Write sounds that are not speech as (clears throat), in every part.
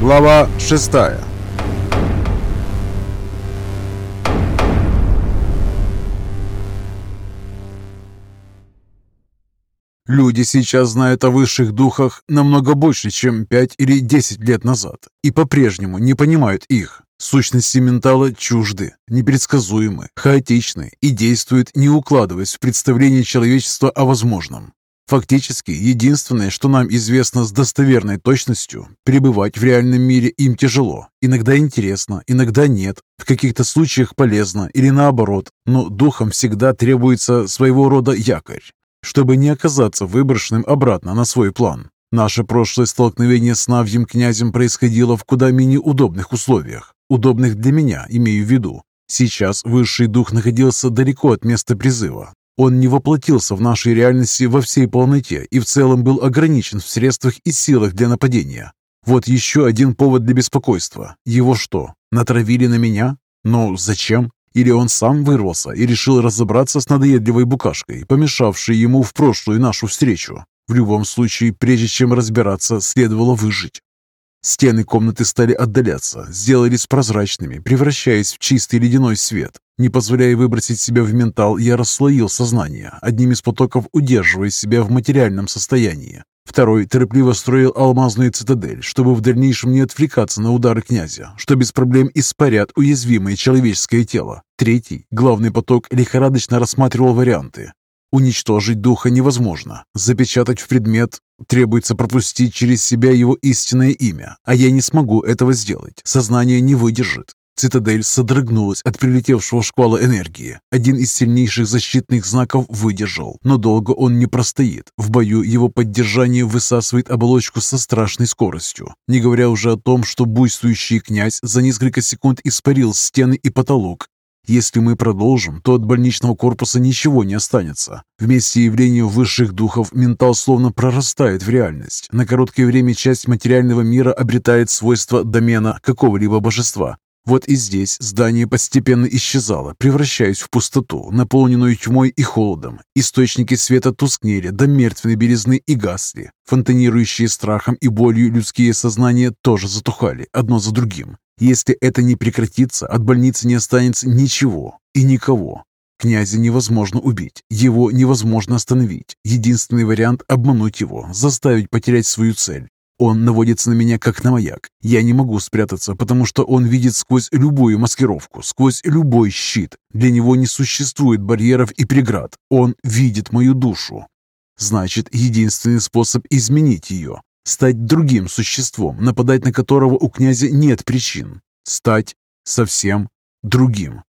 Глава шестая Люди сейчас знают о высших духах намного больше, чем 5 или 10 лет назад, и по-прежнему не понимают их. Сущности ментала чужды, непредсказуемы, хаотичны и действуют, не укладываясь в представление человечества о возможном. Фактически, единственное, что нам известно с достоверной точностью, пребывать в реальном мире им тяжело. Иногда интересно, иногда нет, в каких-то случаях полезно или наоборот, но духам всегда требуется своего рода якорь, чтобы не оказаться выброшенным обратно на свой план. Наше прошлое столкновение с Навьим князем происходило в куда менее удобных условиях. Удобных для меня, имею в виду. Сейчас высший дух находился далеко от места призыва. Он не воплотился в нашей реальности во всей полноте и в целом был ограничен в средствах и силах для нападения. Вот еще один повод для беспокойства. Его что, натравили на меня? Ну, зачем? Или он сам вырвался и решил разобраться с надоедливой букашкой, помешавшей ему в прошлую нашу встречу. В любом случае, прежде чем разбираться, следовало выжить. Стены комнаты стали отдаляться, сделались прозрачными, превращаясь в чистый ледяной свет. Не позволяя выбросить себя в ментал, я расслоил сознание, одним из потоков удерживая себя в материальном состоянии. Второй торопливо строил алмазную цитадель, чтобы в дальнейшем не отвлекаться на удары князя, что без проблем испарят уязвимое человеческое тело. Третий, главный поток, лихорадочно рассматривал варианты. Уничтожить духа невозможно. Запечатать в предмет требуется пропустить через себя его истинное имя, а я не смогу этого сделать. Сознание не выдержит. Цитадель содрогнулась от прилетевшего шквала энергии. Один из сильнейших защитных знаков выдержал, но долго он не простоит. В бою его поддержание высасывает оболочку со страшной скоростью. Не говоря уже о том, что буйствующий князь за несколько секунд испарил стены и потолок. Если мы продолжим, то от больничного корпуса ничего не останется. Вместе явления высших духов ментал словно прорастает в реальность. На короткое время часть материального мира обретает свойства домена какого-либо божества, вот и здесь здание постепенно исчезало, превращаясь в пустоту, наполненную тьмой и холодом. Источники света тускнели до мертвенной белизны и гасли. Фонтанирующие страхом и болью людские сознания тоже затухали, одно за другим. Если это не прекратится, от больницы не останется ничего и никого. Князя невозможно убить, его невозможно остановить. Единственный вариант – обмануть его, заставить потерять свою цель. Он наводится на меня, как на маяк. Я не могу спрятаться, потому что он видит сквозь любую маскировку, сквозь любой щит. Для него не существует барьеров и преград. Он видит мою душу. Значит, единственный способ изменить ее – стать другим существом, нападать на которого у князя нет причин. Стать совсем другим.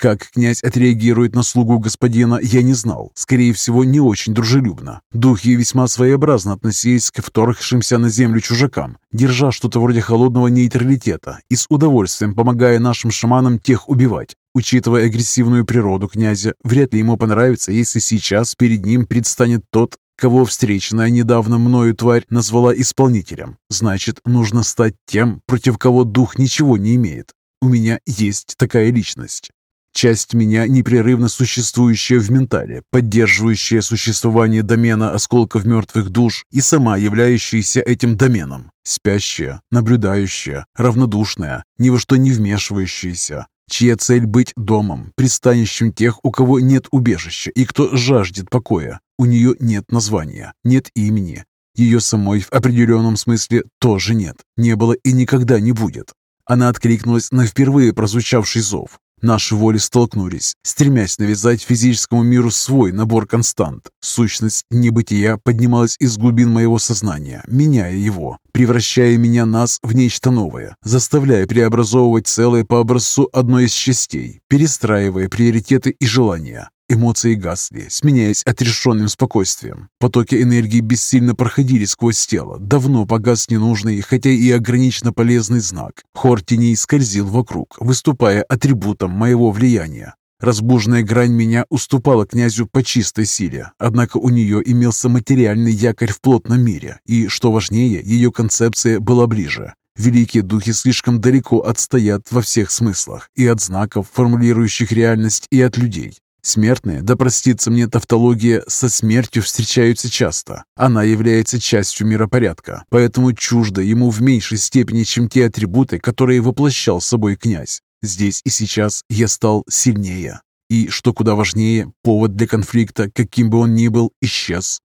Как князь отреагирует на слугу господина, я не знал. Скорее всего, не очень дружелюбно. Духи весьма своеобразно относились к вторгшимся на землю чужакам, держа что-то вроде холодного нейтралитета и с удовольствием помогая нашим шаманам тех убивать. Учитывая агрессивную природу князя, вряд ли ему понравится, если сейчас перед ним предстанет тот, кого встреченная недавно мною тварь назвала исполнителем. Значит, нужно стать тем, против кого дух ничего не имеет. У меня есть такая личность. Часть меня, непрерывно существующая в ментале, поддерживающая существование домена осколков мертвых душ и сама являющаяся этим доменом. Спящая, наблюдающая, равнодушная, ни во что не вмешивающаяся, чья цель быть домом, пристанищем тех, у кого нет убежища и кто жаждет покоя. У нее нет названия, нет имени. Ее самой в определенном смысле тоже нет, не было и никогда не будет. Она откликнулась на впервые прозвучавший зов, Наши воли столкнулись, стремясь навязать физическому миру свой набор констант. Сущность небытия поднималась из глубин моего сознания, меняя его, превращая меня нас в нечто новое, заставляя преобразовывать целое по образцу одной из частей, перестраивая приоритеты и желания. Эмоции гасли, сменяясь отрешенным спокойствием. Потоки энергии бессильно проходили сквозь тело. Давно погас ненужный, хотя и ограниченно полезный знак. Хор теней скользил вокруг, выступая атрибутом моего влияния. Разбуженная грань меня уступала князю по чистой силе, однако у нее имелся материальный якорь в плотном мире, и, что важнее, ее концепция была ближе. Великие духи слишком далеко отстоят во всех смыслах, и от знаков, формулирующих реальность, и от людей. Смертные, да простится мне тавтология, со смертью встречаются часто. Она является частью миропорядка, поэтому чуждо ему в меньшей степени, чем те атрибуты, которые воплощал собой князь. Здесь и сейчас я стал сильнее. И, что куда важнее, повод для конфликта, каким бы он ни был, исчез.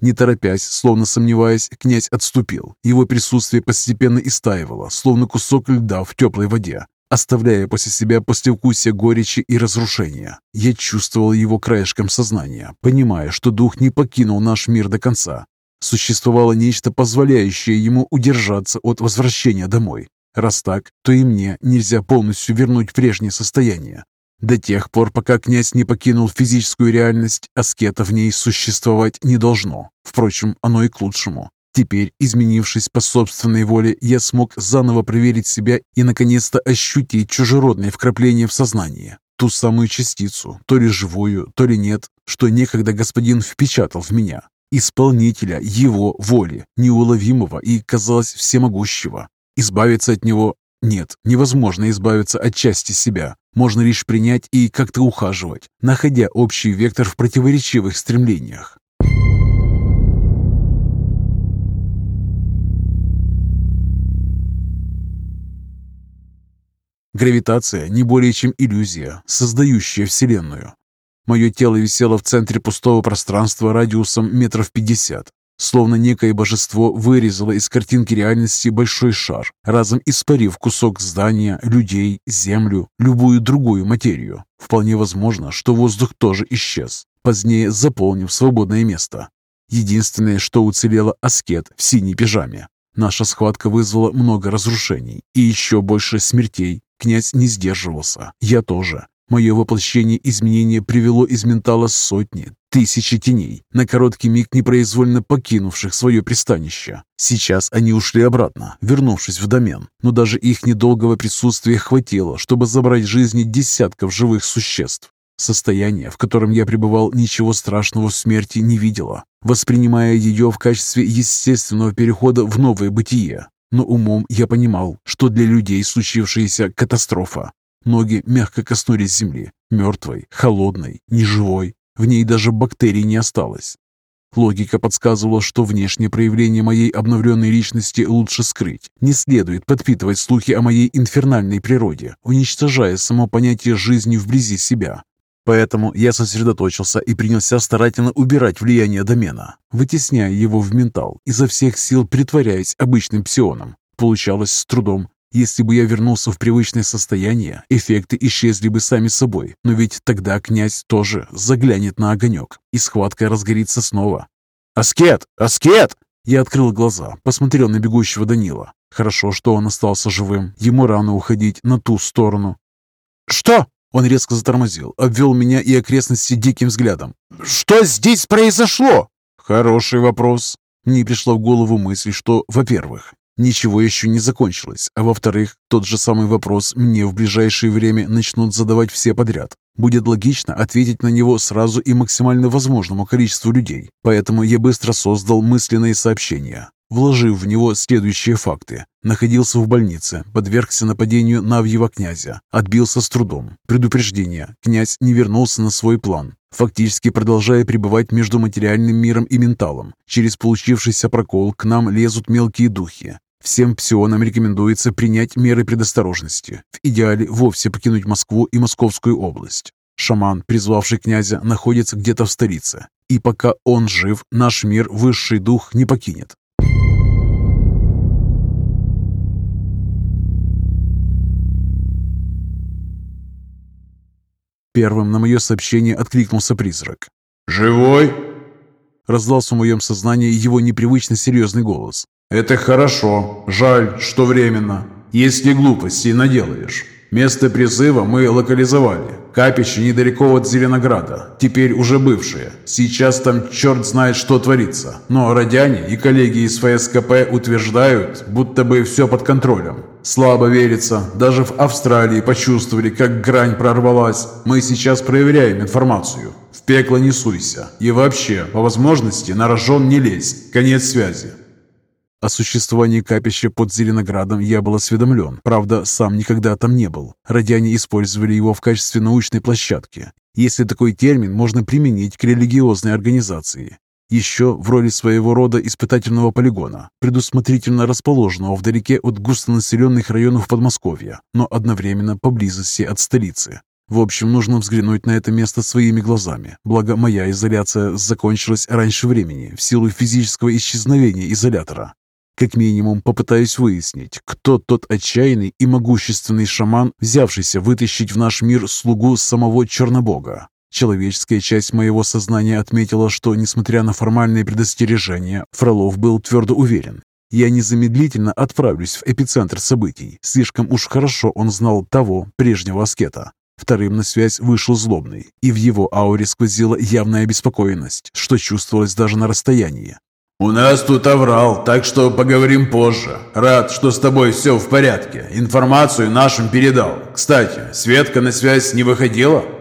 Не торопясь, словно сомневаясь, князь отступил. Его присутствие постепенно истаивало, словно кусок льда в теплой воде, оставляя после себя послевкусие горечи и разрушения. Я чувствовал его краешком сознания, понимая, что дух не покинул наш мир до конца. Существовало нечто, позволяющее ему удержаться от возвращения домой. Раз так, то и мне нельзя полностью вернуть прежнее состояние. До тех пор, пока князь не покинул физическую реальность, аскета в ней существовать не должно. Впрочем, оно и к лучшему. Теперь, изменившись по собственной воле, я смог заново проверить себя и, наконец-то, ощутить чужеродные вкрапления в сознание. Ту самую частицу, то ли живую, то ли нет, что некогда господин впечатал в меня. Исполнителя его воли, неуловимого и, казалось, всемогущего. Избавиться от него нет, невозможно избавиться от части себя. Можно лишь принять и как-то ухаживать, находя общий вектор в противоречивых стремлениях. Гравитация не более чем иллюзия, создающая Вселенную. Мое тело висело в центре пустого пространства радиусом метров пятьдесят. Словно некое божество вырезало из картинки реальности большой шар, разом испарив кусок здания, людей, землю, любую другую материю. Вполне возможно, что воздух тоже исчез, позднее заполнив свободное место. Единственное, что уцелело аскет в синей пижаме. Наша схватка вызвала много разрушений и еще больше смертей. Князь не сдерживался, я тоже. Мое воплощение изменения привело из ментала сотни, тысячи теней, на короткий миг непроизвольно покинувших свое пристанище. Сейчас они ушли обратно, вернувшись в домен, но даже их недолгого присутствия хватило, чтобы забрать жизни десятков живых существ. Состояние, в котором я пребывал, ничего страшного в смерти не видела, воспринимая ее в качестве естественного перехода в новое бытие. Но умом я понимал, что для людей случившаяся катастрофа. Ноги мягко коснулись земли, мертвой, холодной, неживой. В ней даже бактерий не осталось. Логика подсказывала, что внешнее проявление моей обновленной личности лучше скрыть. Не следует подпитывать слухи о моей инфернальной природе, уничтожая само понятие жизни вблизи себя. Поэтому я сосредоточился и принялся старательно убирать влияние домена, вытесняя его в ментал, изо всех сил притворяясь обычным псионом. Получалось с трудом, если бы я вернулся в привычное состояние, эффекты исчезли бы сами собой, но ведь тогда князь тоже заглянет на огонек, и схватка разгорится снова. «Аскет! Аскет!» Я открыл глаза, посмотрел на бегущего Данила. Хорошо, что он остался живым, ему рано уходить на ту сторону. «Что?» Он резко затормозил, обвел меня и окрестности диким взглядом. «Что здесь произошло?» «Хороший вопрос». Мне пришла в голову мысль, что, во-первых, Ничего еще не закончилось, а во-вторых, тот же самый вопрос мне в ближайшее время начнут задавать все подряд. Будет логично ответить на него сразу и максимально возможному количеству людей, поэтому я быстро создал мысленные сообщения, вложив в него следующие факты. Находился в больнице, подвергся нападению Навьего князя, отбился с трудом. Предупреждение. Князь не вернулся на свой план, фактически продолжая пребывать между материальным миром и менталом. Через получившийся прокол к нам лезут мелкие духи. Всем псионам рекомендуется принять меры предосторожности. В идеале вовсе покинуть Москву и Московскую область. Шаман, призвавший князя, находится где-то в столице. И пока он жив, наш мир высший дух не покинет. Первым на мое сообщение откликнулся призрак. «Живой?» Раздался в моем сознании его непривычно серьезный голос. «Это хорошо. Жаль, что временно. Если глупостей наделаешь. Место призыва мы локализовали. Капище недалеко от Зеленограда. Теперь уже бывшее. Сейчас там черт знает, что творится. Но родяне и коллеги из ФСКП утверждают, будто бы все под контролем. Слабо верится. Даже в Австралии почувствовали, как грань прорвалась. Мы сейчас проверяем информацию. В пекло не суйся. И вообще, по возможности, на рожон не лезь. Конец связи. О существовании капища под Зеленоградом я был осведомлен, правда, сам никогда там не был. Радяне использовали его в качестве научной площадки. если такой термин можно применить к религиозной организации. Еще в роли своего рода испытательного полигона, предусмотрительно расположенного вдалеке от густонаселенных районов Подмосковья, но одновременно поблизости от столицы. В общем, нужно взглянуть на это место своими глазами, благо моя изоляция закончилась раньше времени в силу физического исчезновения изолятора. Как минимум попытаюсь выяснить, кто тот отчаянный и могущественный шаман, взявшийся вытащить в наш мир слугу самого Чернобога. Человеческая часть моего сознания отметила, что, несмотря на формальные предостережения, Фролов был твердо уверен. Я незамедлительно отправлюсь в эпицентр событий. Слишком уж хорошо он знал того, прежнего аскета. Вторым на связь вышел злобный, и в его ауре сквозила явная обеспокоенность, что чувствовалось даже на расстоянии. «У нас тут оврал, так что поговорим позже. Рад, что с тобой все в порядке. Информацию нашим передал. Кстати, Светка на связь не выходила?»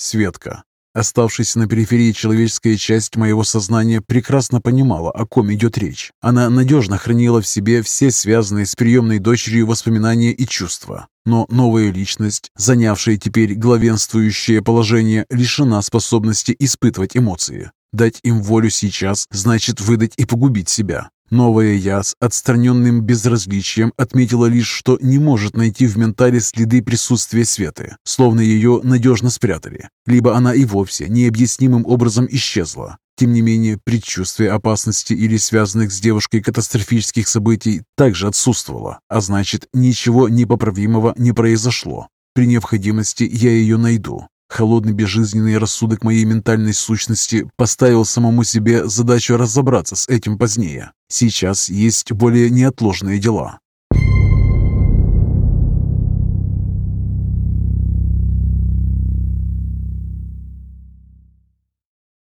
Светка. Оставшаяся на периферии человеческая часть моего сознания прекрасно понимала, о ком идет речь. Она надежно хранила в себе все связанные с приемной дочерью воспоминания и чувства. Но новая личность, занявшая теперь главенствующее положение, лишена способности испытывать эмоции. Дать им волю сейчас значит выдать и погубить себя. Новая я с отстраненным безразличием отметила лишь, что не может найти в ментале следы присутствия Светы, словно ее надежно спрятали, либо она и вовсе необъяснимым образом исчезла. Тем не менее, предчувствие опасности или связанных с девушкой катастрофических событий также отсутствовало, а значит, ничего непоправимого не произошло. При необходимости я ее найду, Холодный безжизненный рассудок моей ментальной сущности поставил самому себе задачу разобраться с этим позднее. Сейчас есть более неотложные дела.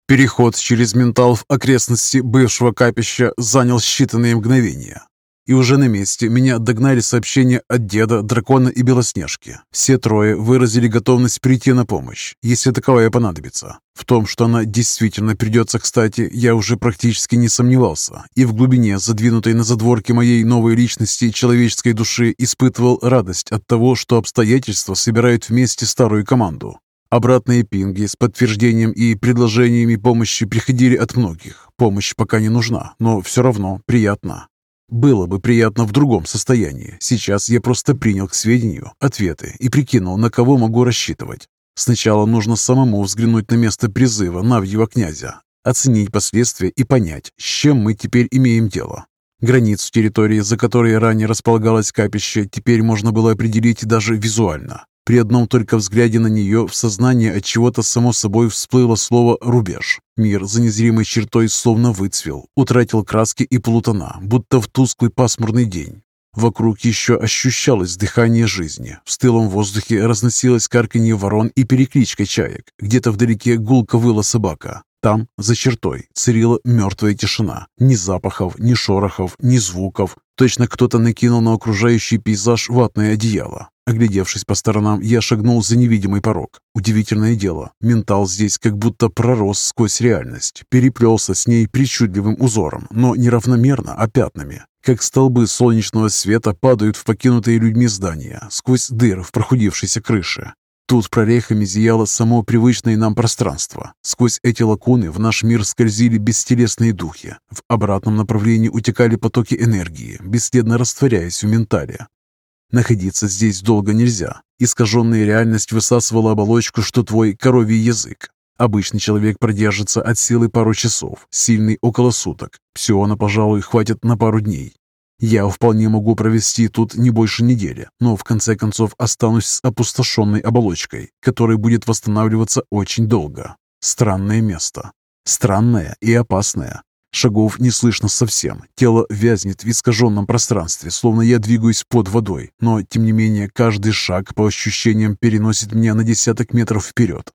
Переход через ментал в окрестности бывшего капища занял считанные мгновения. И уже на месте меня догнали сообщения от деда, дракона и Белоснежки. Все трое выразили готовность прийти на помощь, если таковая понадобится. В том, что она действительно придется кстати, я уже практически не сомневался, и в глубине, задвинутой на задворке моей новой личности человеческой души, испытывал радость от того, что обстоятельства собирают вместе старую команду. Обратные пинги с подтверждением и предложениями помощи приходили от многих. Помощь пока не нужна, но все равно приятно. Было бы приятно в другом состоянии. Сейчас я просто принял к сведению ответы и прикинул, на кого могу рассчитывать. Сначала нужно самому взглянуть на место призыва Навьего князя, оценить последствия и понять, с чем мы теперь имеем дело. Границу территории, за которой ранее располагалось капище, теперь можно было определить даже визуально. При одном только взгляде на нее в сознании от чего-то само собой всплыло слово «рубеж». Мир за незримой чертой словно выцвел, утратил краски и полутона, будто в тусклый пасмурный день. Вокруг еще ощущалось дыхание жизни. В стылом воздухе разносилось карканье ворон и перекличка чаек. Где-то вдалеке гулко выла собака. Там, за чертой, царила мертвая тишина. Ни запахов, ни шорохов, ни звуков. Точно кто-то накинул на окружающий пейзаж ватное одеяло. Оглядевшись по сторонам, я шагнул за невидимый порог. Удивительное дело, ментал здесь как будто пророс сквозь реальность, переплелся с ней причудливым узором, но не равномерно, а пятнами. Как столбы солнечного света падают в покинутые людьми здания, сквозь дыры в прохудившейся крыше. Тут прорехами зияло само привычное нам пространство. Сквозь эти лакуны в наш мир скользили бестелесные духи. В обратном направлении утекали потоки энергии, бесследно растворяясь в ментале. Находиться здесь долго нельзя. Искаженная реальность высасывала оболочку, что твой коровий язык. Обычный человек продержится от силы пару часов, сильный около суток. Псиона, пожалуй, хватит на пару дней. Я вполне могу провести тут не больше недели, но в конце концов останусь с опустошенной оболочкой, которая будет восстанавливаться очень долго. Странное место. Странное и опасное. Шагов не слышно совсем. Тело вязнет в искаженном пространстве, словно я двигаюсь под водой. Но, тем не менее, каждый шаг по ощущениям переносит меня на десяток метров вперед.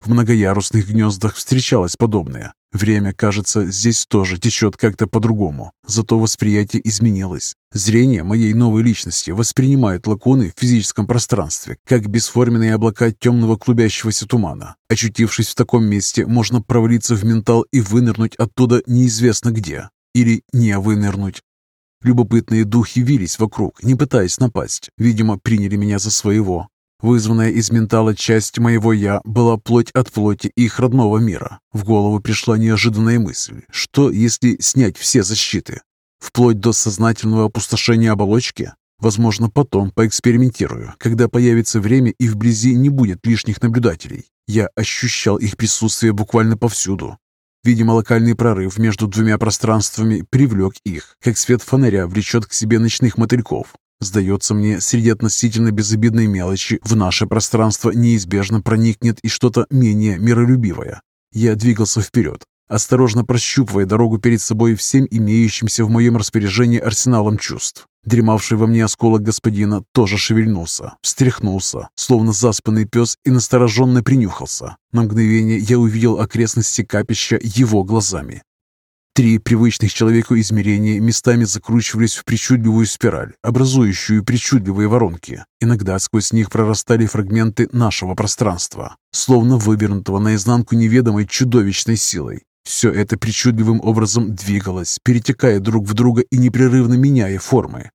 В многоярусных гнездах встречалось подобное. Время, кажется, здесь тоже течет как-то по-другому. Зато восприятие изменилось. Зрение моей новой личности воспринимает лакуны в физическом пространстве, как бесформенные облака темного клубящегося тумана. Очутившись в таком месте, можно провалиться в ментал и вынырнуть оттуда неизвестно где. Или не вынырнуть. Любопытные духи вились вокруг, не пытаясь напасть. Видимо, приняли меня за своего. Вызванная из ментала часть моего «я» была плоть от плоти их родного мира. В голову пришла неожиданная мысль, что если снять все защиты? Вплоть до сознательного опустошения оболочки? Возможно, потом поэкспериментирую, когда появится время и вблизи не будет лишних наблюдателей. Я ощущал их присутствие буквально повсюду. Видимо, локальный прорыв между двумя пространствами привлек их, как свет фонаря влечет к себе ночных мотыльков. Сдается мне, среди относительно безобидной мелочи в наше пространство неизбежно проникнет и что-то менее миролюбивое. Я двигался вперед, осторожно прощупывая дорогу перед собой всем имеющимся в моем распоряжении арсеналом чувств. Дремавший во мне осколок господина тоже шевельнулся, встряхнулся, словно заспанный пес, и настороженно принюхался. На мгновение я увидел окрестности капища его глазами. Три привычных человеку измерения местами закручивались в причудливую спираль, образующую причудливые воронки. Иногда сквозь них прорастали фрагменты нашего пространства, словно вывернутого наизнанку неведомой чудовищной силой. Все это причудливым образом двигалось, перетекая друг в друга и непрерывно меняя формы.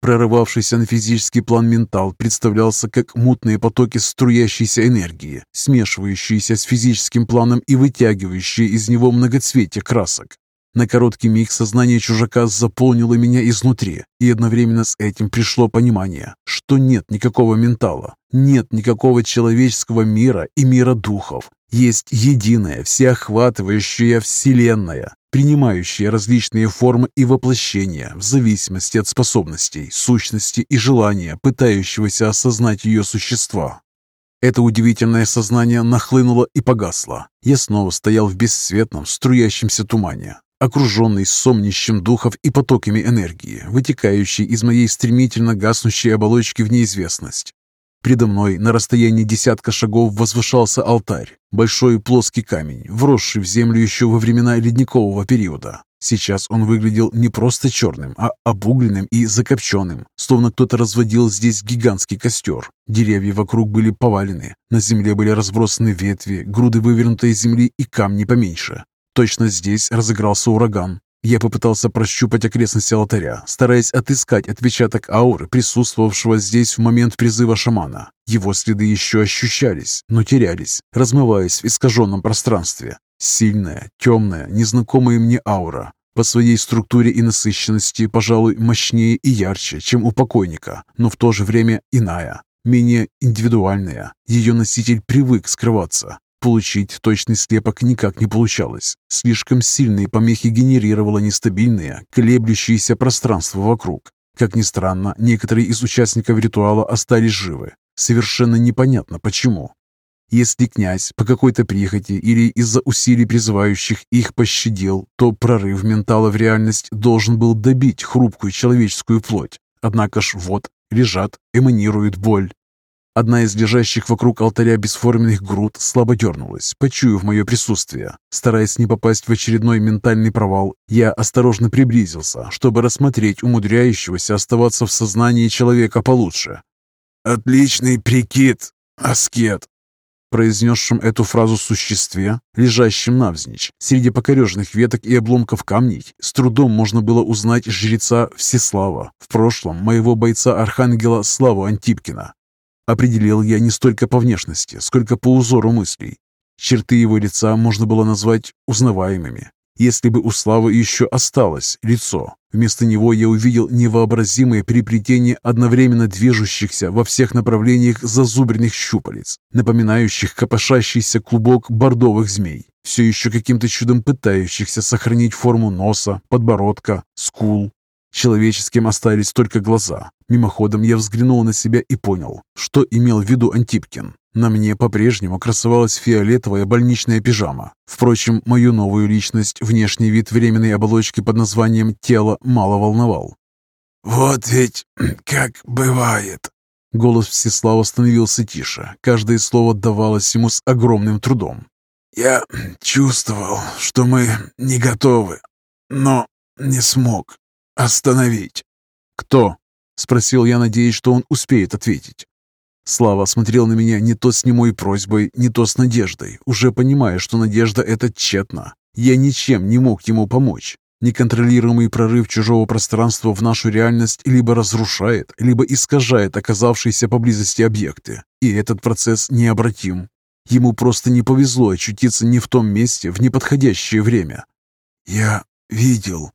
Прорывавшийся на физический план ментал представлялся как мутные потоки струящейся энергии, смешивающиеся с физическим планом и вытягивающие из него многоцветие красок. На короткий миг сознание чужака заполнило меня изнутри, и одновременно с этим пришло понимание, что нет никакого ментала, нет никакого человеческого мира и мира духов. Есть единая, всеохватывающая Вселенная, принимающая различные формы и воплощения в зависимости от способностей, сущности и желания, пытающегося осознать ее существа. Это удивительное сознание нахлынуло и погасло. Я снова стоял в бесцветном, струящемся тумане, окруженный сомнищем духов и потоками энергии, вытекающей из моей стремительно гаснущей оболочки в неизвестность. Предо мной на расстоянии десятка шагов возвышался алтарь, большой плоский камень, вросший в землю еще во времена ледникового периода. Сейчас он выглядел не просто черным, а обугленным и закопченным, словно кто-то разводил здесь гигантский костер. Деревья вокруг были повалены, на земле были разбросаны ветви, груды вывернутой земли и камни поменьше. Точно здесь разыгрался ураган. Я попытался прощупать окрестности алтаря, стараясь отыскать отпечаток ауры, присутствовавшего здесь в момент призыва шамана. Его следы еще ощущались, но терялись, размываясь в искаженном пространстве. Сильная, темная, незнакомая мне аура. По своей структуре и насыщенности, пожалуй, мощнее и ярче, чем у покойника, но в то же время иная, менее индивидуальная. Ее носитель привык скрываться, Получить точный слепок никак не получалось. Слишком сильные помехи генерировало нестабильное, колеблющееся пространство вокруг. Как ни странно, некоторые из участников ритуала остались живы. Совершенно непонятно почему. Если князь по какой-то прихоти или из-за усилий призывающих их пощадил, то прорыв ментала в реальность должен был добить хрупкую человеческую плоть. Однако ж вот, лежат, эманирует боль, Одна из лежащих вокруг алтаря бесформенных груд слабо дернулась, почуяв мое присутствие. Стараясь не попасть в очередной ментальный провал, я осторожно приблизился, чтобы рассмотреть умудряющегося оставаться в сознании человека получше. «Отличный прикид, аскет!» произнесшем эту фразу существе, лежащем навзничь, среди покореженных веток и обломков камней, с трудом можно было узнать жреца Всеслава, в прошлом моего бойца-архангела Славу Антипкина. Определил я не столько по внешности, сколько по узору мыслей. Черты его лица можно было назвать узнаваемыми. Если бы у Славы еще осталось лицо, вместо него я увидел невообразимое переплетение одновременно движущихся во всех направлениях зазубренных щупалец, напоминающих копошащийся клубок бордовых змей, все еще каким-то чудом пытающихся сохранить форму носа, подбородка, скул, Человеческим остались только глаза. Мимоходом я взглянул на себя и понял, что имел в виду Антипкин. На мне по-прежнему красовалась фиолетовая больничная пижама. Впрочем, мою новую личность, внешний вид временной оболочки под названием «тело» мало волновал. «Вот ведь (clears throat) как бывает!» Голос Всеслава становился тише. Каждое слово давалось ему с огромным трудом. «Я (clears throat) чувствовал, что мы не готовы, но не смог. «Остановить!» «Кто?» — спросил я, надеясь, что он успеет ответить. Слава смотрел на меня не то с немой просьбой, не то с надеждой, уже понимая, что надежда эта тщетна. Я ничем не мог ему помочь. Неконтролируемый прорыв чужого пространства в нашу реальность либо разрушает, либо искажает оказавшиеся поблизости объекты. И этот процесс необратим. Ему просто не повезло очутиться не в том месте в неподходящее время. «Я видел.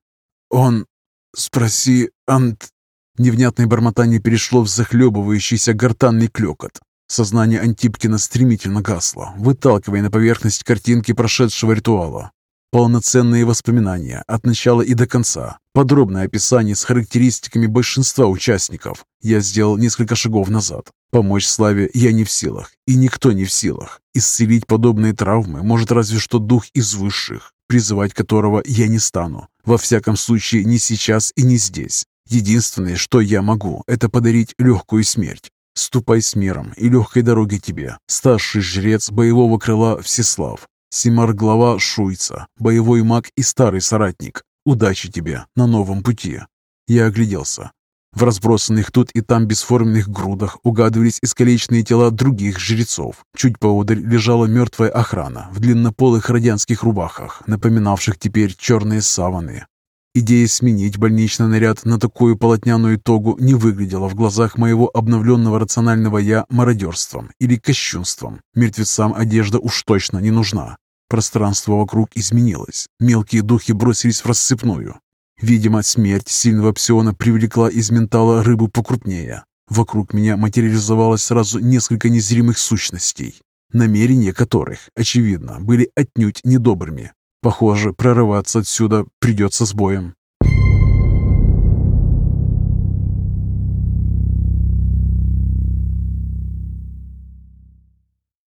Он... Спроси, Ант...» Невнятное бормотание перешло в захлебывающийся гортанный клекот. Сознание Антипкина стремительно гасло, выталкивая на поверхность картинки прошедшего ритуала. Полноценные воспоминания от начала и до конца. Подробное описание с характеристиками большинства участников. Я сделал несколько шагов назад. Помочь Славе я не в силах, и никто не в силах. Исцелить подобные травмы может разве что дух из высших, призывать которого я не стану. Во всяком случае, не сейчас и не здесь. Единственное, что я могу, это подарить легкую смерть. Ступай с миром и легкой дороги тебе, старший жрец боевого крыла Всеслав. Симар глава Шуйца, боевой маг и старый соратник. Удачи тебе на новом пути. Я огляделся. В разбросанных тут и там бесформенных грудах угадывались искалеченные тела других жрецов. Чуть поодаль лежала мертвая охрана в длиннополых радянских рубахах, напоминавших теперь черные саваны. Идея сменить больничный наряд на такую полотняную тогу не выглядела в глазах моего обновленного рационального «я» мародерством или кощунством. Мертвецам одежда уж точно не нужна. Пространство вокруг изменилось. Мелкие духи бросились в рассыпную. Видимо, смерть сильного псиона привлекла из ментала рыбу покрупнее. Вокруг меня материализовалось сразу несколько незримых сущностей, намерения которых, очевидно, были отнюдь недобрыми. Похоже, прорываться отсюда придется с боем.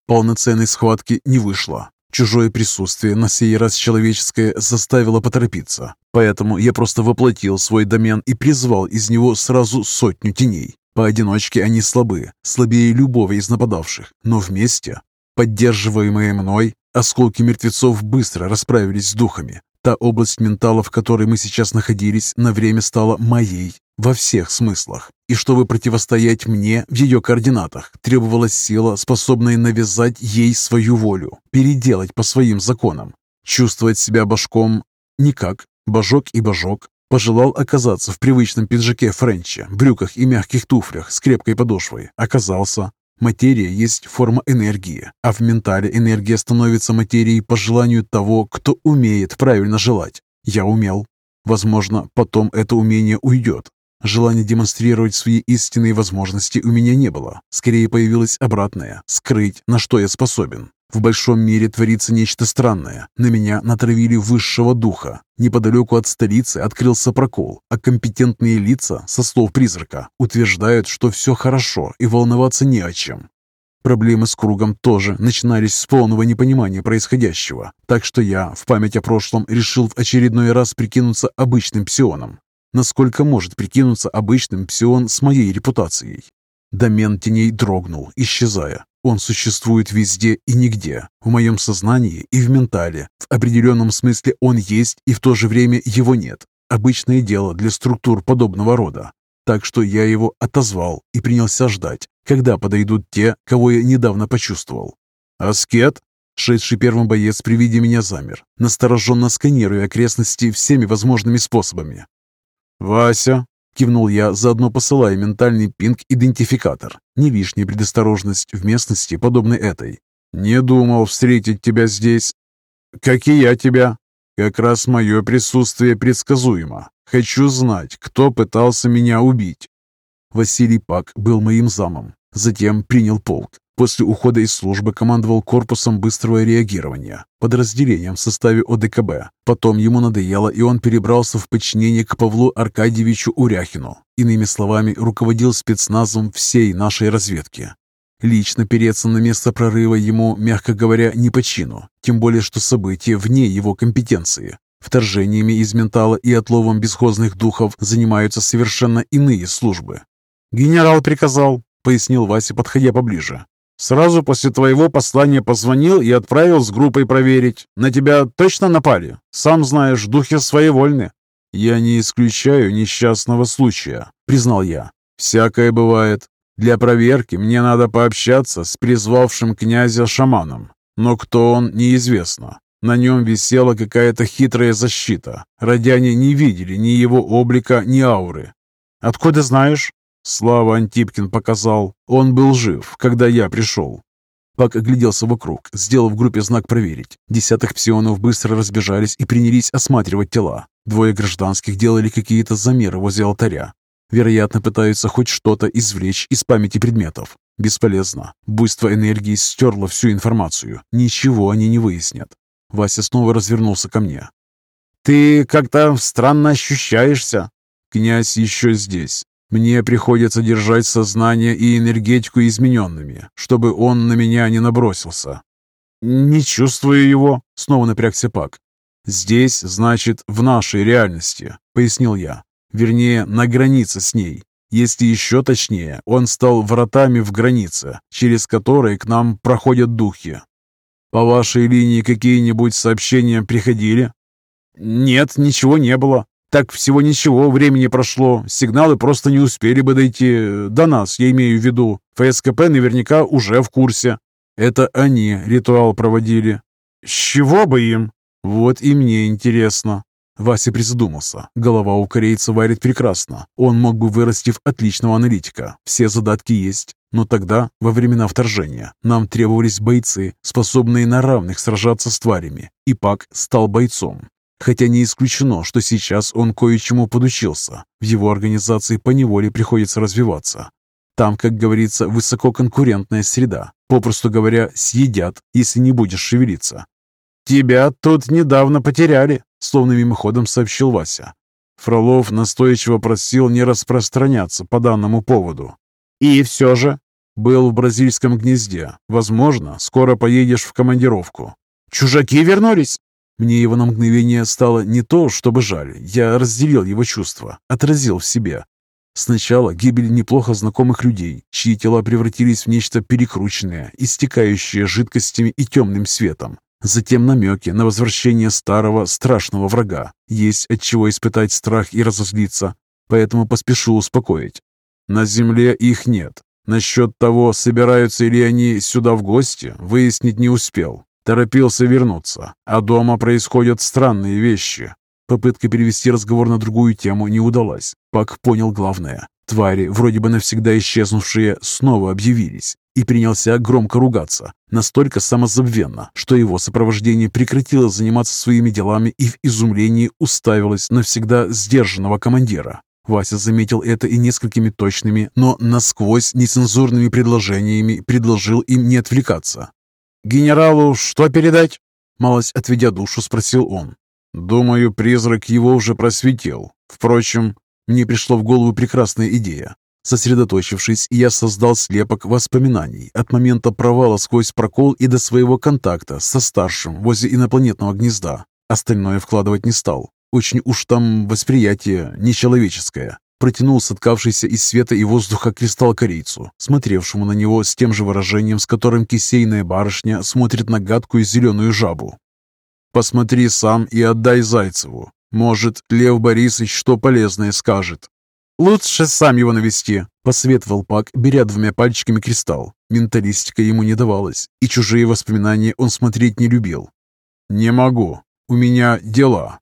Полноценной схватки не вышло. Чужое присутствие, на сей раз человеческое, заставило поторопиться. Поэтому я просто воплотил свой домен и призвал из него сразу сотню теней. Поодиночке они слабы, слабее любого из нападавших, но вместе, поддерживаемые мной, осколки мертвецов быстро расправились с духами. Та область ментала, в которой мы сейчас находились, на время стала моей во всех смыслах. И чтобы противостоять мне в ее координатах, требовалась сила, способная навязать ей свою волю, переделать по своим законам. Чувствовать себя башком никак. Божок и божок пожелал оказаться в привычном пиджаке Френча, брюках и мягких туфлях с крепкой подошвой. Оказался. Материя есть форма энергии, а в ментале энергия становится материей по желанию того, кто умеет правильно желать. Я умел. Возможно, потом это умение уйдет, Желания демонстрировать свои истинные возможности у меня не было. Скорее появилось обратное – скрыть, на что я способен. В большом мире творится нечто странное. На меня натравили высшего духа. Неподалеку от столицы открылся прокол, а компетентные лица, со слов призрака, утверждают, что все хорошо и волноваться не о чем. Проблемы с кругом тоже начинались с полного непонимания происходящего, так что я, в память о прошлом, решил в очередной раз прикинуться обычным псионом насколько может прикинуться обычным псион с моей репутацией. Домен теней дрогнул, исчезая. Он существует везде и нигде, в моем сознании и в ментале. В определенном смысле он есть, и в то же время его нет. Обычное дело для структур подобного рода. Так что я его отозвал и принялся ждать, когда подойдут те, кого я недавно почувствовал. «Аскет?» Шедший первым боец при виде меня замер, настороженно сканируя окрестности всеми возможными способами. «Вася!» – кивнул я, заодно посылая ментальный пинг-идентификатор. Не лишняя предосторожность в местности, подобной этой. «Не думал встретить тебя здесь. Как и я тебя. Как раз мое присутствие предсказуемо. Хочу знать, кто пытался меня убить». Василий Пак был моим замом. Затем принял полк. После ухода из службы командовал корпусом быстрого реагирования, подразделением в составе ОДКБ. Потом ему надоело, и он перебрался в подчинение к Павлу Аркадьевичу Уряхину. Иными словами, руководил спецназом всей нашей разведки. Лично переться на место прорыва ему, мягко говоря, не по чину, тем более что события вне его компетенции. Вторжениями из ментала и отловом бесхозных духов занимаются совершенно иные службы. «Генерал приказал», — пояснил Вася, подходя поближе. Сразу после твоего послания позвонил и отправил с группой проверить. На тебя точно напали? Сам знаешь, духи своевольны». «Я не исключаю несчастного случая», — признал я. «Всякое бывает. Для проверки мне надо пообщаться с призвавшим князя шаманом. Но кто он, неизвестно. На нем висела какая-то хитрая защита. Родяне не видели ни его облика, ни ауры. «Откуда знаешь?» Слава Антипкин показал. Он был жив, когда я пришел. Пак огляделся вокруг, сделав группе знак «Проверить». Десяток псионов быстро разбежались и принялись осматривать тела. Двое гражданских делали какие-то замеры возле алтаря. Вероятно, пытаются хоть что-то извлечь из памяти предметов. Бесполезно. Буйство энергии стерло всю информацию. Ничего они не выяснят. Вася снова развернулся ко мне. «Ты как-то странно ощущаешься». «Князь еще здесь. Мне приходится держать сознание и энергетику измененными, чтобы он на меня не набросился». «Не чувствую его», — снова напрягся Пак. «Здесь, значит, в нашей реальности», — пояснил я. «Вернее, на границе с ней. Если еще точнее, он стал вратами в границе, через которые к нам проходят духи. По вашей линии какие-нибудь сообщения приходили? Нет, ничего не было. Так всего ничего, времени прошло. Сигналы просто не успели бы дойти до нас, я имею в виду. ФСКП наверняка уже в курсе. Это они ритуал проводили. С чего бы им? Вот и мне интересно. Вася призадумался. Голова у корейца варит прекрасно. Он мог бы вырасти в отличного аналитика. Все задатки есть. Но тогда, во времена вторжения, нам требовались бойцы, способные на равных сражаться с тварями, и Пак стал бойцом. Хотя не исключено, что сейчас он кое-чему подучился. В его организации поневоле приходится развиваться. Там, как говорится, высококонкурентная среда. Попросту говоря, съедят, если не будешь шевелиться. «Тебя тут недавно потеряли», — словно мимоходом сообщил Вася. Фролов настойчиво просил не распространяться по данному поводу. И все же был в бразильском гнезде. Возможно, скоро поедешь в командировку. Чужаки вернулись? Мне его на мгновение стало не то, чтобы жаль. Я разделил его чувства, отразил в себе. Сначала гибель неплохо знакомых людей, чьи тела превратились в нечто перекрученное, истекающее жидкостями и темным светом. Затем намеки на возвращение старого страшного врага. Есть от чего испытать страх и разозлиться. Поэтому поспешу успокоить. На земле их нет. Насчет того, собираются ли они сюда в гости, выяснить не успел. Торопился вернуться, а дома происходят странные вещи. Попытка перевести разговор на другую тему не удалась. Пак понял главное. Твари, вроде бы навсегда исчезнувшие, снова объявились и принялся громко ругаться, настолько самозабвенно, что его сопровождение прекратило заниматься своими делами и в изумлении уставилось на всегда сдержанного командира. Вася заметил это и несколькими точными, но насквозь нецензурными предложениями предложил им не отвлекаться. «Генералу что передать?» Малость отведя душу, спросил он. «Думаю, призрак его уже просветил. Впрочем, мне пришла в голову прекрасная идея. Сосредоточившись, я создал слепок воспоминаний от момента провала сквозь прокол и до своего контакта со старшим возле инопланетного гнезда. Остальное вкладывать не стал. Очень уж там восприятие нечеловеческое. Протянул соткавшийся из света и воздуха кристалл корейцу, смотревшему на него с тем же выражением, с которым кисейная барышня смотрит на гадкую зеленую жабу. «Посмотри сам и отдай Зайцеву. Может, Лев Борисович что полезное скажет». «Лучше сам его навести», — посоветовал Пак, беря двумя пальчиками кристалл. Менталистика ему не давалась, и чужие воспоминания он смотреть не любил. «Не могу. У меня дела.